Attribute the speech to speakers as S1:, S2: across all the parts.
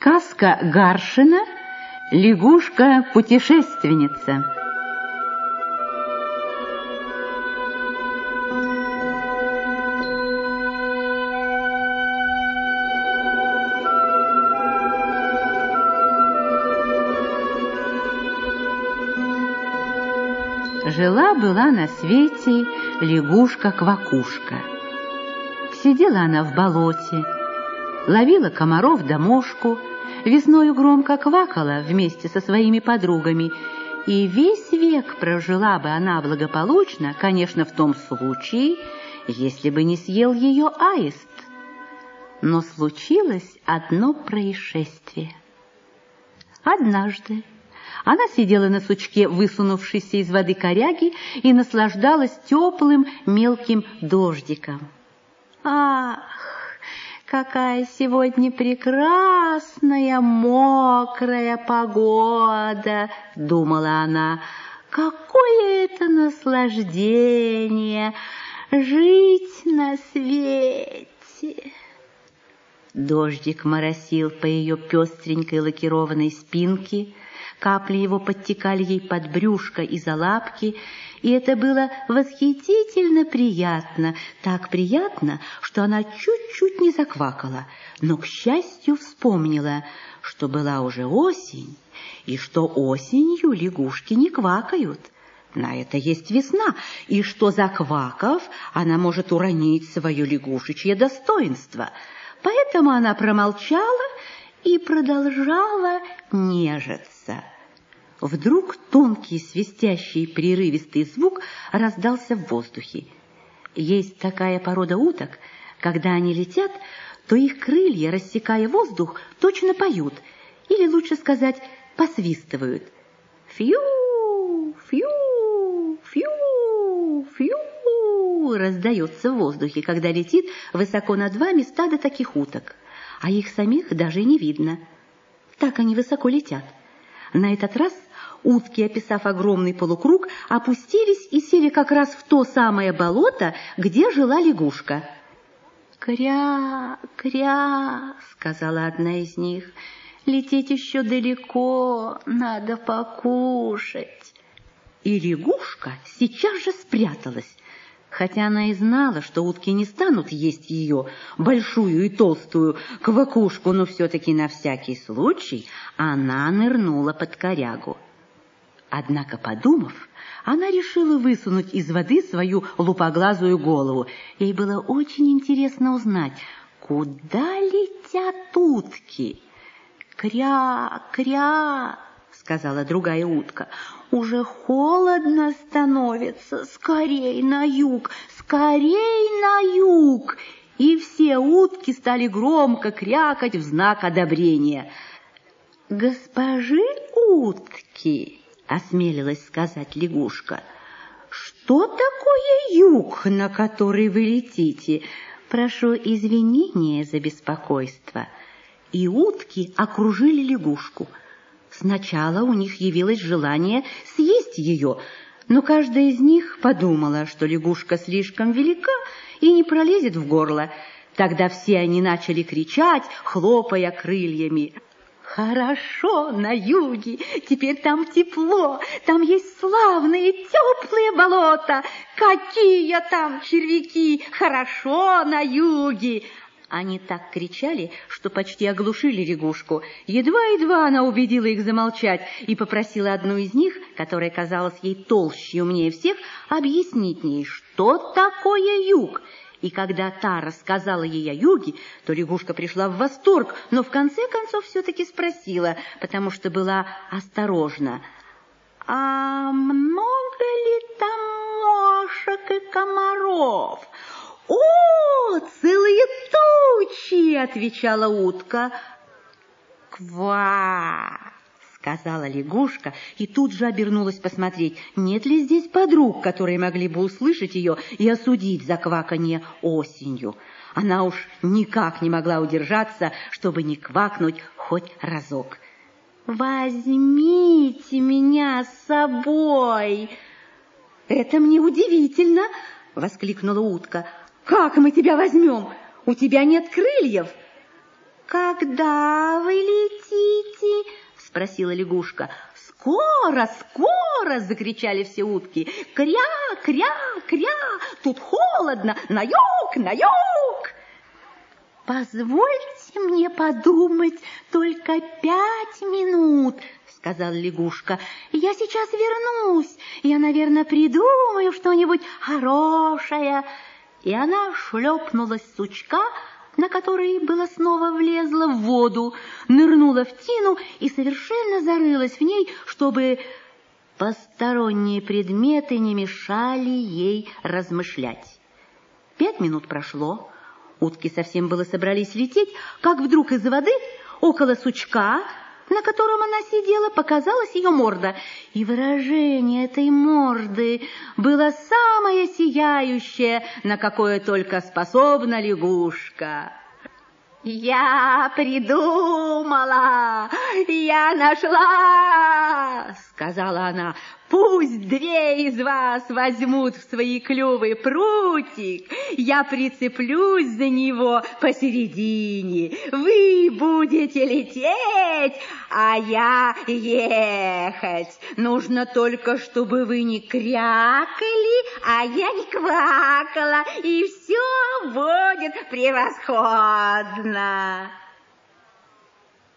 S1: Сказка Гаршина «Лягушка-путешественница». Жила-была на свете лягушка-квакушка. Сидела она в болоте, ловила комаров да мошку, весною громко квакала вместе со своими подругами, и весь век прожила бы она благополучно, конечно, в том случае, если бы не съел ее аист. Но случилось одно происшествие. Однажды она сидела на сучке, высунувшейся из воды коряги, и наслаждалась теплым мелким дождиком. Ах, какая сегодня прекрасная мокрая погода, думала она. Какое это наслаждение жить на свете. Дождик моросил по ее пестренькой лакированной спинке, капли его подтекали ей под брюшко и за лапки, и это было восхитительно приятно, так приятно, что она чуть-чуть не заквакала, но, к счастью, вспомнила, что была уже осень, и что осенью лягушки не квакают. На это есть весна, и что, заквакав, она может уронить свое лягушечье достоинство. Поэтому она промолчала и продолжала нежиться. Вдруг тонкий, свистящий, прерывистый звук раздался в воздухе. Есть такая порода уток, когда они летят, то их крылья, рассекая воздух, точно поют, или, лучше сказать, посвистывают. Фью, фью, фью, фью раздается в воздухе, когда летит высоко над вами стадо таких уток, а их самих даже не видно. Так они высоко летят. На этот раз Утки, описав огромный полукруг, опустились и сели как раз в то самое болото, где жила лягушка. «Кря, кря!» — сказала одна из них. «Лететь еще далеко, надо покушать». И лягушка сейчас же спряталась, хотя она и знала, что утки не станут есть ее, большую и толстую квакушку, но все-таки на всякий случай она нырнула под корягу. Однако, подумав, она решила высунуть из воды свою лупоглазую голову. Ей было очень интересно узнать, куда летят утки. «Кря, кря!» — сказала другая утка. «Уже холодно становится. Скорей на юг, скорей на юг!» И все утки стали громко крякать в знак одобрения. «Госпожи утки!» осмелилась сказать лягушка. «Что такое юг, на который вы летите? Прошу извинения за беспокойство». И утки окружили лягушку. Сначала у них явилось желание съесть ее, но каждая из них подумала, что лягушка слишком велика и не пролезет в горло. Тогда все они начали кричать, хлопая крыльями. Хорошо на юге, теперь там тепло, там есть славные теплые болота. Какие там червяки, хорошо на юге. Они так кричали, что почти оглушили лягушку. Едва-едва она убедила их замолчать и попросила одну из них, которая казалась ей толще и умнее всех, объяснить ей, что такое юг. И когда та рассказала ей о юге, то лягушка пришла в восторг, но в конце концов все-таки спросила, потому что была осторожна. «А много ли там мошек и комаров?» «О, целые тучи!» — отвечала утка. «Ква!» сказала лягушка и тут же обернулась посмотреть, нет ли здесь подруг, которые могли бы услышать ее и осудить за кваканье осенью. Она уж никак не могла удержаться, чтобы не квакнуть хоть разок. «Возьмите меня с собой!» «Это мне удивительно!» — воскликнула утка. «Как мы тебя возьмем? У тебя нет крыльев!» когда вы летите?» — спросила лягушка. «Скоро, скоро!» — закричали все утки. «Кря, кря, кря! Тут холодно! На юг, на юг!» «Позвольте мне подумать только пять минут», — сказала лягушка. «Я сейчас вернусь. Я, наверное, придумаю что-нибудь хорошее». И она шлепнулась с сучка, на который было снова влезла в воду, нырнула в тину и совершенно зарылась в ней, чтобы посторонние предметы не мешали ей размышлять. Пять минут прошло, утки совсем было собрались лететь, как вдруг из воды около сучка на котором она сидела, показалась ее морда, и выражение этой морды было самое сияющее, на какое только способна лягушка. «Я придумала! Я нашла!» — сказала она. «Пусть две из вас возьмут в свои клювы прутик, я прицеплюсь за него посередине. Вы будете лететь, а я ехать. Нужно только, чтобы вы не крякали, а я не квакала, и все будет превосходно.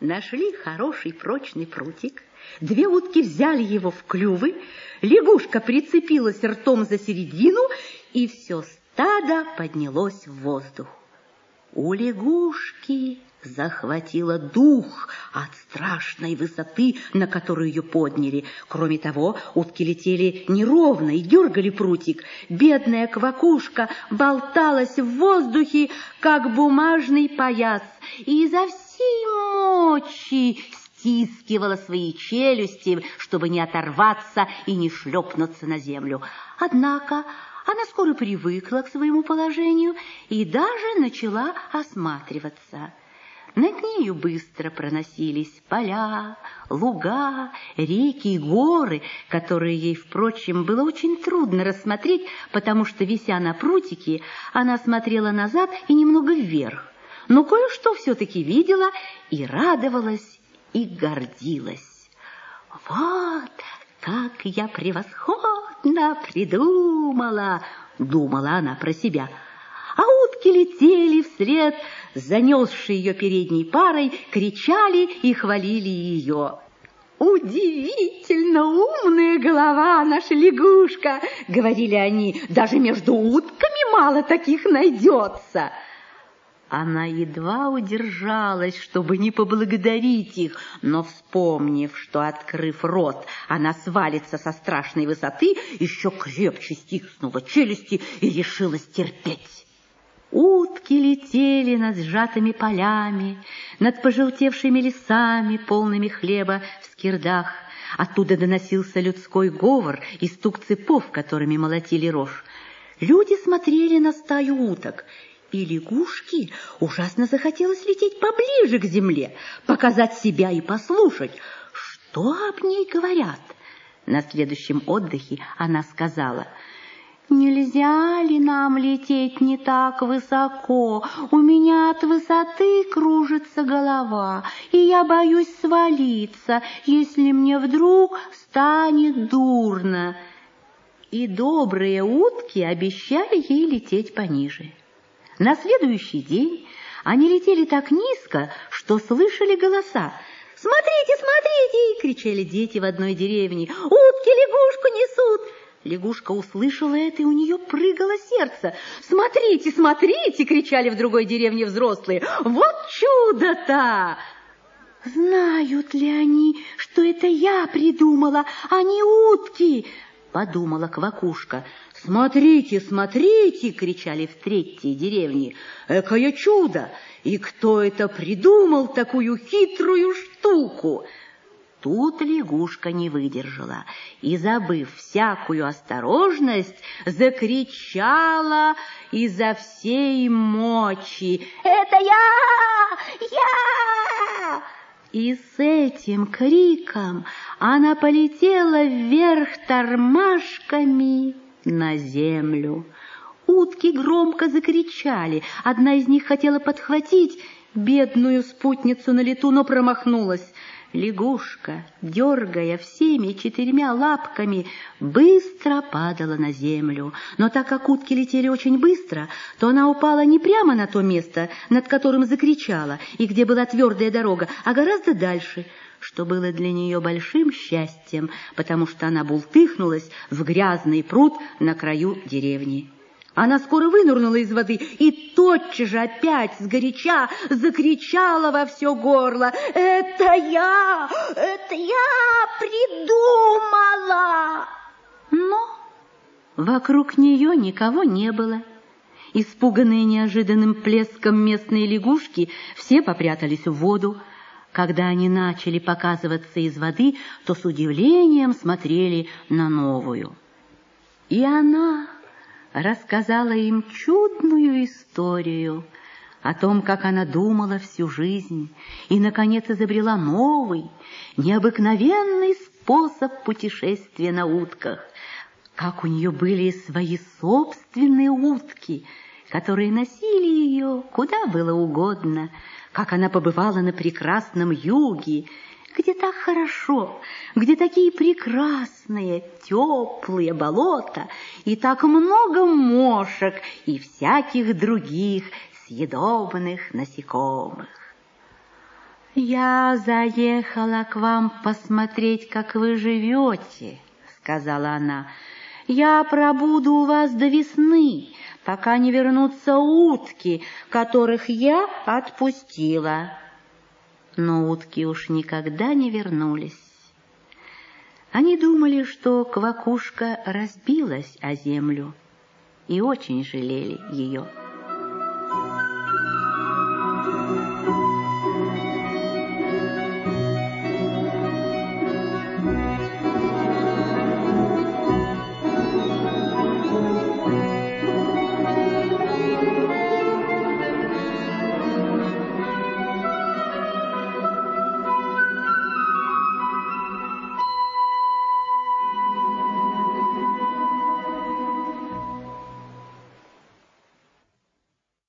S1: Нашли хороший прочный прутик, две утки взяли его в клювы, лягушка прицепилась ртом за середину, и все стадо поднялось в воздух. У лягушки захватила дух от страшной высоты, на которую ее подняли. Кроме того, утки летели неровно и дергали прутик. Бедная квакушка болталась в воздухе, как бумажный пояс, и изо всей мочи стискивала свои челюсти, чтобы не оторваться и не шлепнуться на землю. Однако она скоро привыкла к своему положению и даже начала осматриваться. Над нею быстро проносились поля, луга, реки и горы, которые ей, впрочем, было очень трудно рассмотреть, потому что, вися на прутике, она смотрела назад и немного вверх. Но кое-что все-таки видела и радовалась, и гордилась. «Вот как я превосходно придумала!» — думала она про себя — а утки летели вслед, занесшие ее передней парой, кричали и хвалили ее. «Удивительно умная голова наша лягушка!» — говорили они. «Даже между утками мало таких найдется!» Она едва удержалась, чтобы не поблагодарить их, но, вспомнив, что, открыв рот, она свалится со страшной высоты, еще крепче стиснула челюсти и решилась терпеть. Утки летели над сжатыми полями, над пожелтевшими лесами, полными хлеба в скирдах. Оттуда доносился людской говор и стук цепов, которыми молотили рожь. Люди смотрели на стаю уток, и лягушке ужасно захотелось лететь поближе к земле, показать себя и послушать, что об ней говорят. На следующем отдыхе она сказала — Нельзя ли нам лететь не так высоко? У меня от высоты кружится голова, и я боюсь свалиться, если мне вдруг станет дурно. И добрые утки обещали ей лететь пониже. На следующий день они летели так низко, что слышали голоса. «Смотрите, смотрите!» — кричали дети в одной деревне. «Утки лягушку несут!» Лягушка услышала это, и у нее прыгало сердце. «Смотрите, смотрите!» — кричали в другой деревне взрослые. «Вот чудо-то!» «Знают ли они, что это я придумала, а не утки?» — подумала Квакушка. «Смотрите, смотрите!» — кричали в третьей деревне. «Экое чудо! И кто это придумал такую хитрую штуку?» Тут лягушка не выдержала и, забыв всякую осторожность, закричала изо всей мочи «Это я! Я!» И с этим криком она полетела вверх тормашками на землю. Утки громко закричали, одна из них хотела подхватить бедную спутницу на лету, но промахнулась. Лягушка, дергая всеми четырьмя лапками, быстро падала на землю. Но так как утки летели очень быстро, то она упала не прямо на то место, над которым закричала, и где была твердая дорога, а гораздо дальше, что было для нее большим счастьем, потому что она бултыхнулась в грязный пруд на краю деревни. Она скоро вынырнула из воды и тотчас же опять сгоряча закричала во все горло. «Это я! Это я придумала!» Но вокруг нее никого не было. Испуганные неожиданным плеском местные лягушки все попрятались в воду. Когда они начали показываться из воды, то с удивлением смотрели на новую. И она рассказала им чудную историю о том, как она думала всю жизнь и, наконец, изобрела новый, необыкновенный способ путешествия на утках, как у нее были свои собственные утки, которые носили ее куда было угодно, как она побывала на прекрасном юге, где так хорошо, где такие прекрасные, теплые болота и так много мошек и всяких других съедобных насекомых. «Я заехала к вам посмотреть, как вы живете», — сказала она. «Я пробуду у вас до весны, пока не вернутся утки, которых я отпустила» но утки уж никогда не вернулись. Они думали, что квакушка разбилась о землю и очень жалели ее.